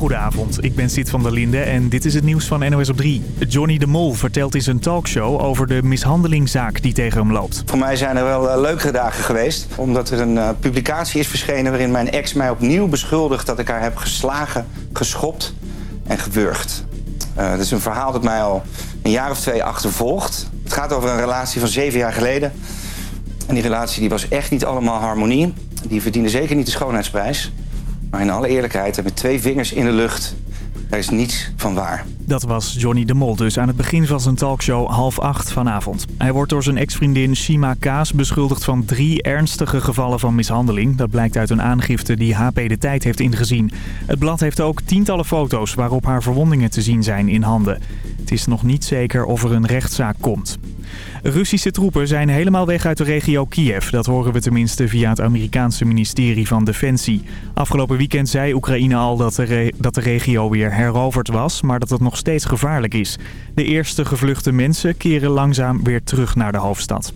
Goedenavond, ik ben Sid van der Linde en dit is het nieuws van NOS op 3. Johnny de Mol vertelt in zijn talkshow over de mishandelingszaak die tegen hem loopt. Voor mij zijn er wel uh, leukere dagen geweest. Omdat er een uh, publicatie is verschenen waarin mijn ex mij opnieuw beschuldigt... dat ik haar heb geslagen, geschopt en gewurgd. Uh, dat is een verhaal dat mij al een jaar of twee achtervolgt. Het gaat over een relatie van zeven jaar geleden. En die relatie die was echt niet allemaal harmonie. Die verdiende zeker niet de schoonheidsprijs. Maar in alle eerlijkheid en met twee vingers in de lucht, daar is niets van waar. Dat was Johnny de Mol dus aan het begin van zijn talkshow half acht vanavond. Hij wordt door zijn ex-vriendin Shima Kaas beschuldigd van drie ernstige gevallen van mishandeling. Dat blijkt uit een aangifte die HP de Tijd heeft ingezien. Het blad heeft ook tientallen foto's waarop haar verwondingen te zien zijn in handen. Het is nog niet zeker of er een rechtszaak komt. Russische troepen zijn helemaal weg uit de regio Kiev. Dat horen we tenminste via het Amerikaanse ministerie van Defensie. Afgelopen weekend zei Oekraïne al dat de, dat de regio weer heroverd was, maar dat het nog steeds gevaarlijk is. De eerste gevluchte mensen keren langzaam weer terug naar de hoofdstad.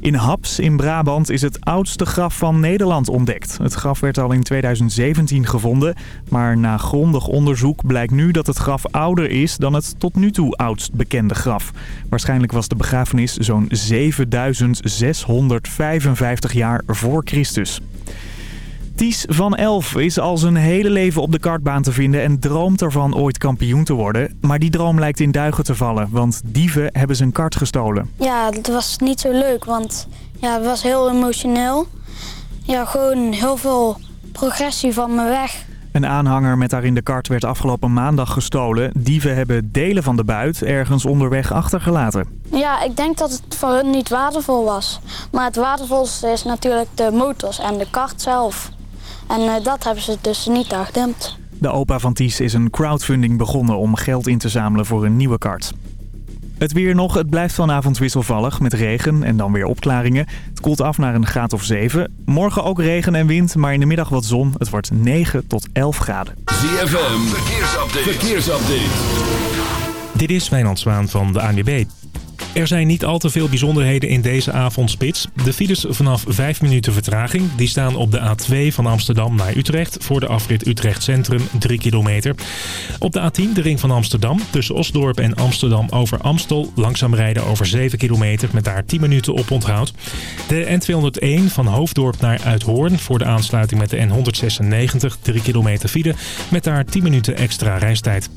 In Haps in Brabant is het oudste graf van Nederland ontdekt. Het graf werd al in 2017 gevonden, maar na grondig onderzoek blijkt nu dat het graf ouder is dan het tot nu toe oudst bekende graf. Waarschijnlijk was de begrafenis zo'n 7655 jaar voor Christus. Ties van Elf is al zijn hele leven op de kartbaan te vinden en droomt ervan ooit kampioen te worden. Maar die droom lijkt in duigen te vallen, want dieven hebben zijn kart gestolen. Ja, dat was niet zo leuk, want ja, het was heel emotioneel. Ja, gewoon heel veel progressie van me weg. Een aanhanger met daarin de kart werd afgelopen maandag gestolen. Dieven hebben delen van de buit ergens onderweg achtergelaten. Ja, ik denk dat het voor hun niet waardevol was. Maar het waardevolste is natuurlijk de motors en de kart zelf. En uh, dat hebben ze dus niet daar gedempt. De opa van Ties is een crowdfunding begonnen om geld in te zamelen voor een nieuwe kart. Het weer nog, het blijft vanavond wisselvallig met regen en dan weer opklaringen. Het koelt af naar een graad of 7. Morgen ook regen en wind, maar in de middag wat zon. Het wordt 9 tot 11 graden. ZFM, verkeersupdate. verkeersupdate. Dit is Wijnand Zwaan van de ANWB. Er zijn niet al te veel bijzonderheden in deze avondspits. De files vanaf 5 minuten vertraging die staan op de A2 van Amsterdam naar Utrecht... voor de afrit Utrecht Centrum 3 kilometer. Op de A10 de ring van Amsterdam tussen Osdorp en Amsterdam over Amstel... langzaam rijden over 7 kilometer met daar 10 minuten op onthoud. De N201 van Hoofddorp naar Uithoorn voor de aansluiting met de N196... 3 kilometer file met daar 10 minuten extra reistijd.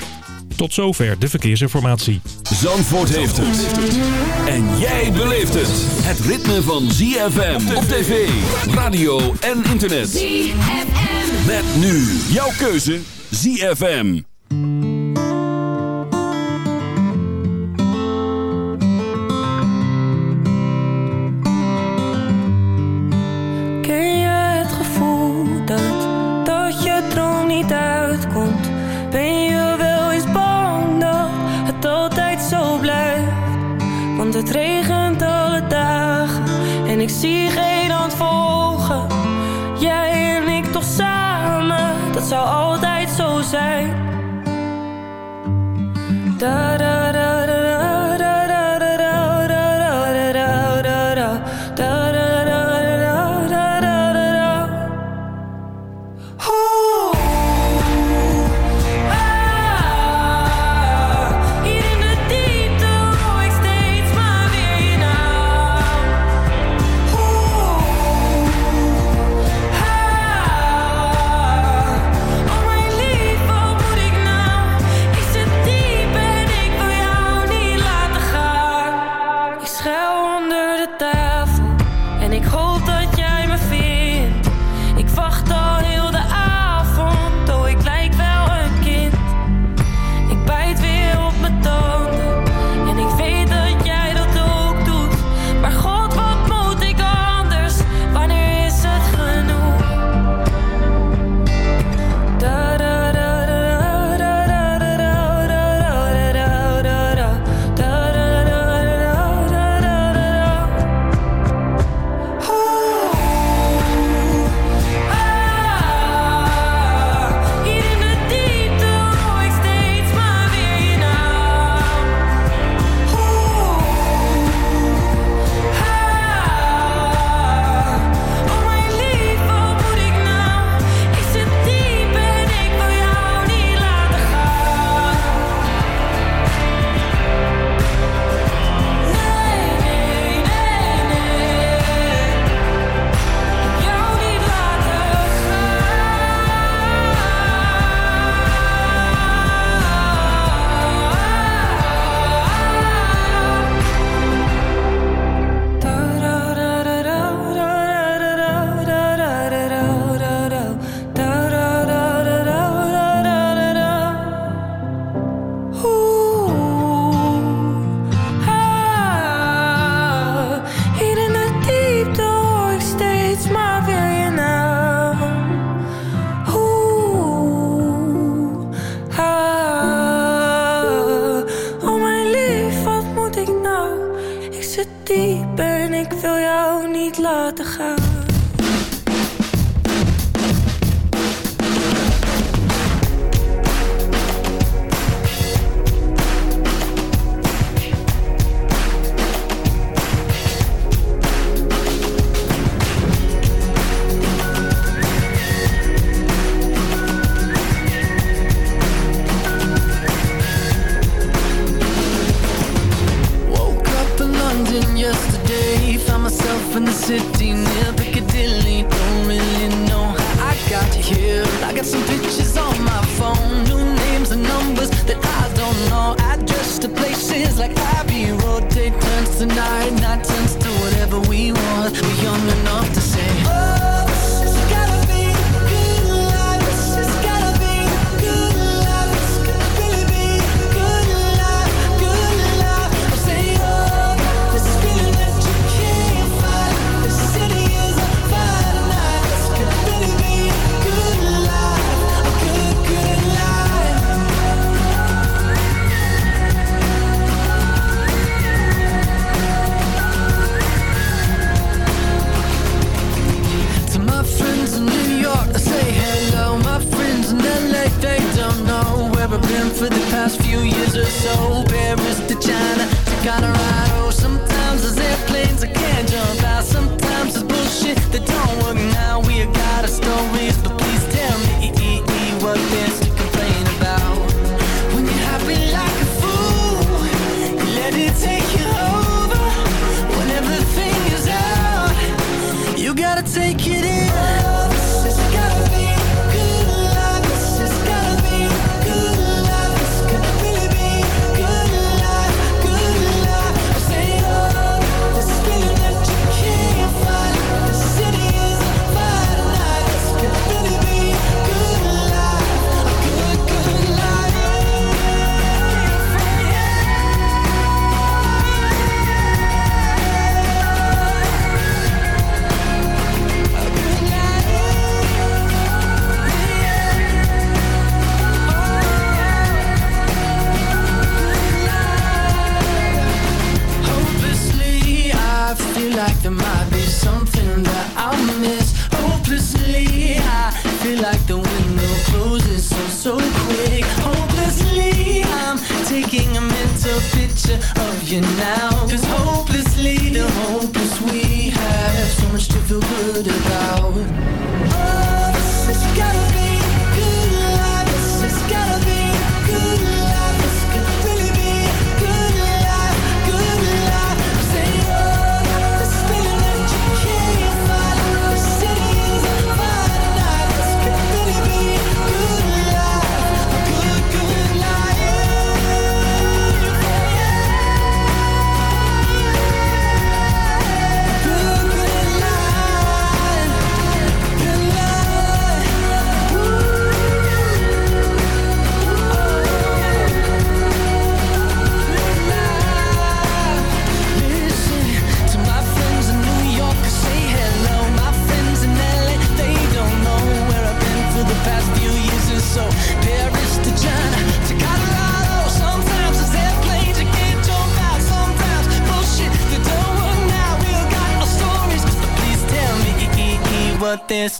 Tot zover de verkeersinformatie. Zandvoort heeft het. En jij beleeft het. Het ritme van ZFM op tv, radio en internet. ZFM. Met nu jouw keuze ZFM. Ik zie geen hand volgen. Jij en ik toch samen, dat zou altijd zo zijn. Niet laten gaan.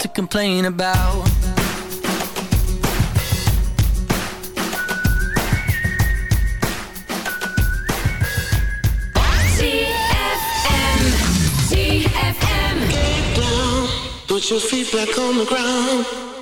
Complain about. C F M. C F M. Get down, Put your feet back on the ground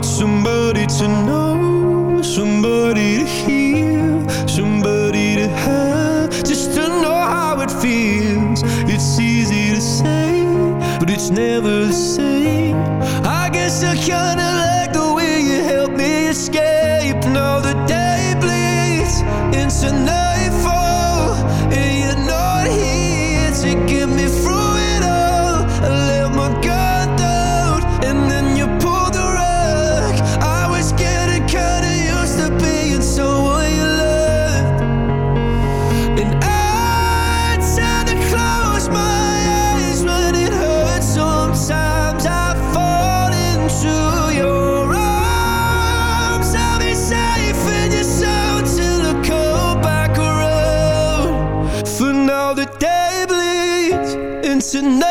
need No.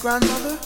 Grandmother?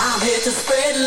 I'm here to spread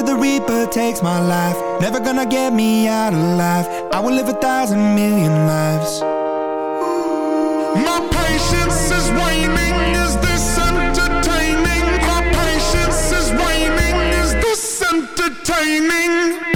till the reaper takes my life. Never gonna get me out of life I will live a thousand million lives. My patience is waning. Is this entertaining? My patience is waning. Is this entertaining?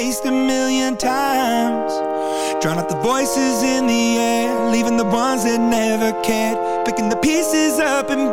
taste a million times. Drown out the voices in the air Leaving the ones that never cared. Picking the pieces up and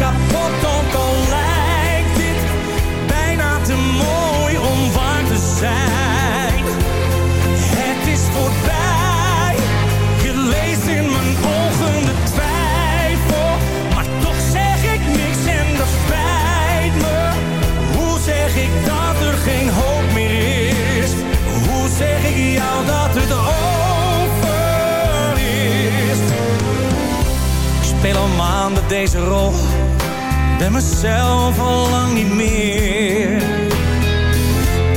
kapot, ook al lijkt dit bijna te mooi om waar te zijn. Het is voorbij, je leest in mijn ogen de twijfel. Maar toch zeg ik niks en dat spijt me. Hoe zeg ik dat er geen hoop meer is? Hoe zeg ik jou dat het over is? Ik speel al maanden deze rol, ben mezelf al lang niet meer.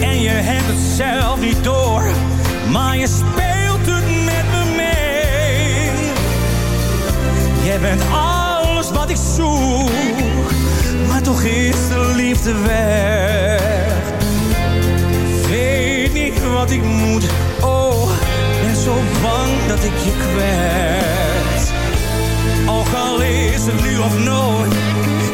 En je hebt het zelf niet door, maar je speelt het met me mee. Jij bent alles wat ik zoek, maar toch is de liefde weg. Weet niet wat ik moet, oh, ben zo bang dat ik je kwijt. Ook al is het nu of nooit,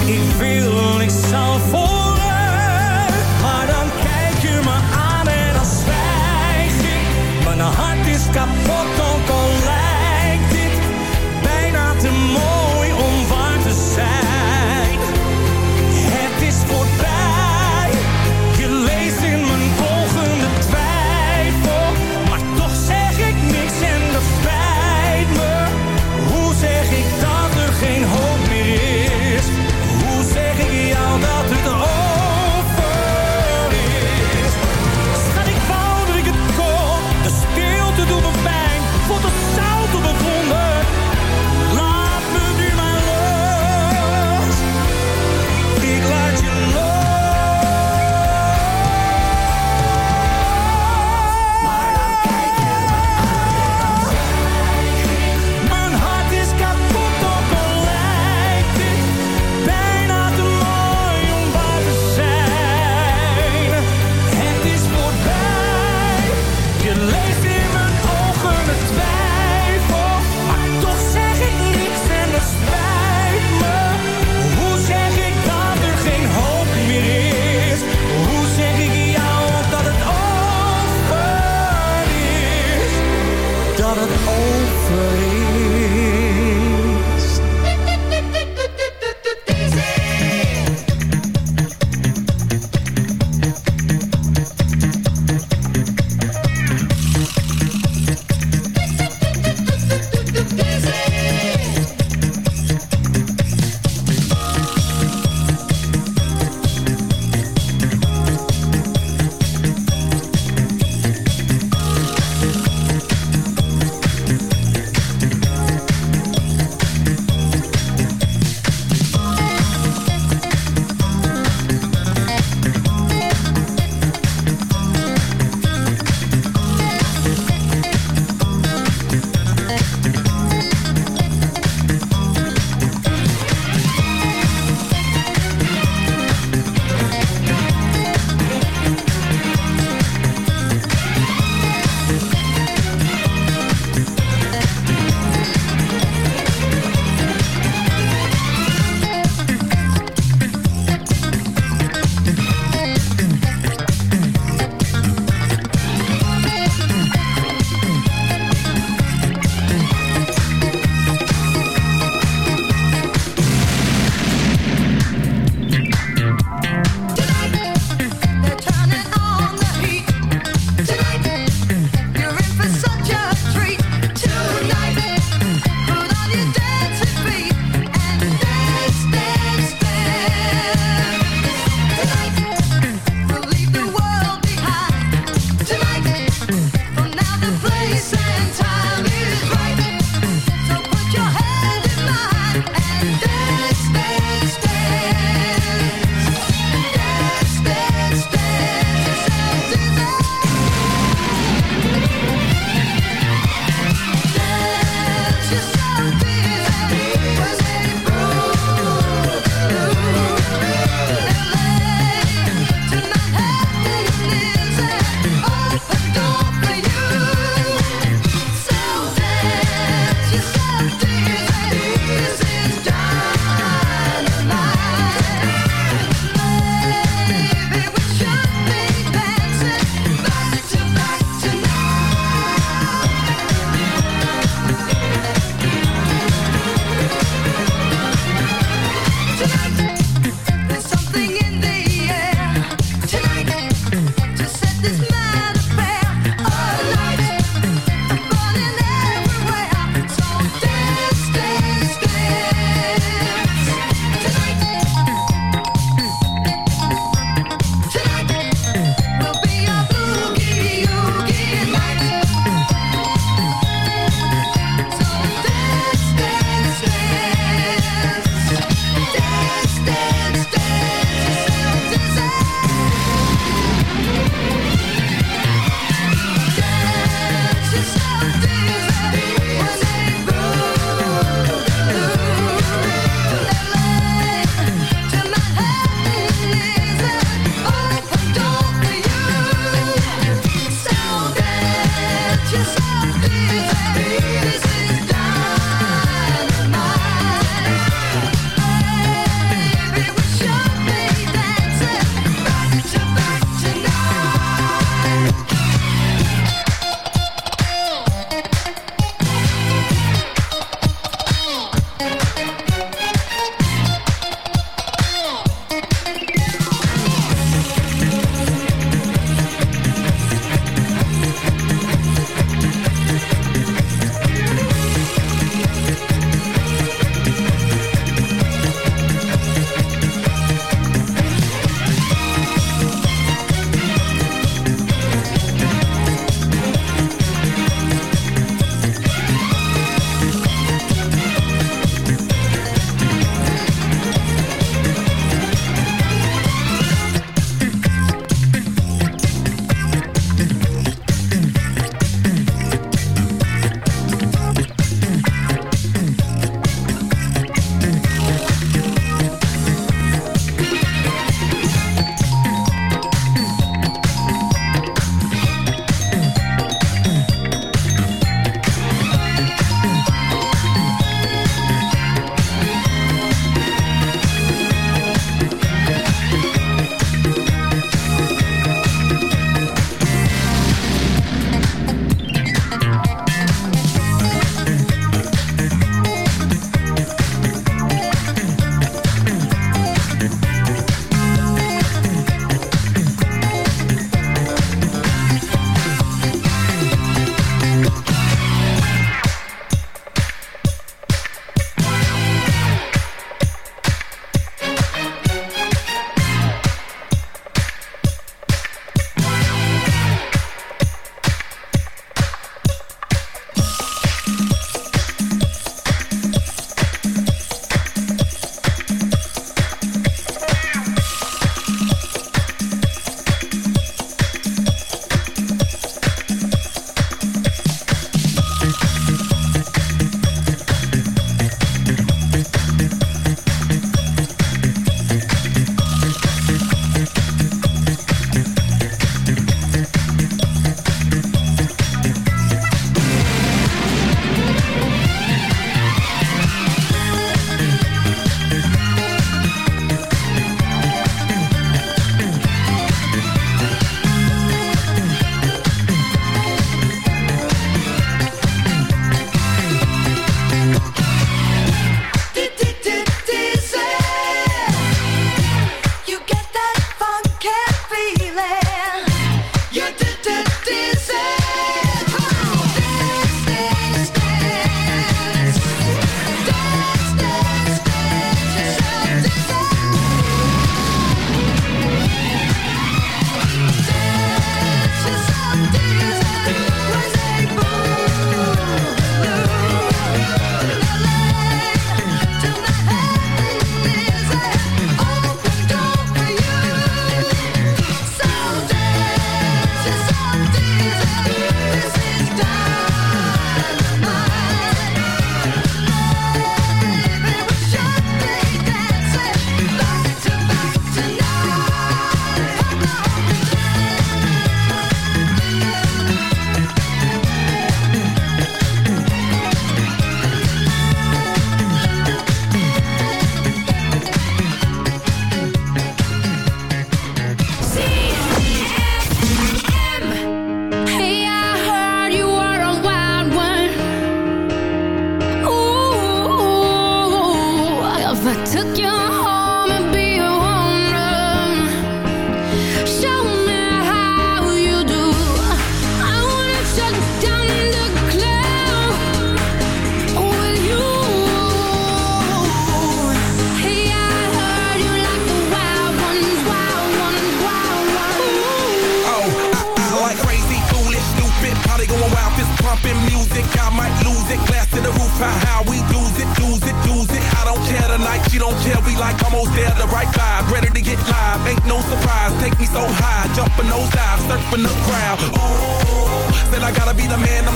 ik wil, ik zal vooruit. Maar dan kijk je me aan en dan zwijg ik. Mijn hart is kapot, ook al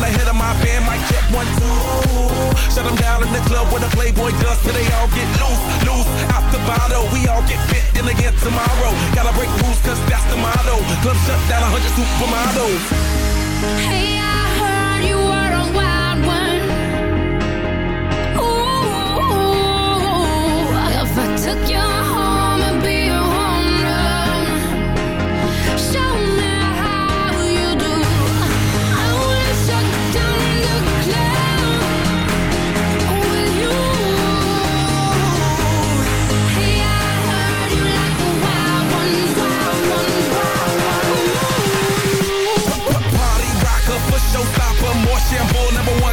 the I'm the head of my band, mic check one, two, shut them down in the club where the Playboy does, till they all get loose, loose, out the bottle, we all get fit in again tomorrow, gotta break rules, cause that's the motto, club shut down, 100 supermodels. Hey, I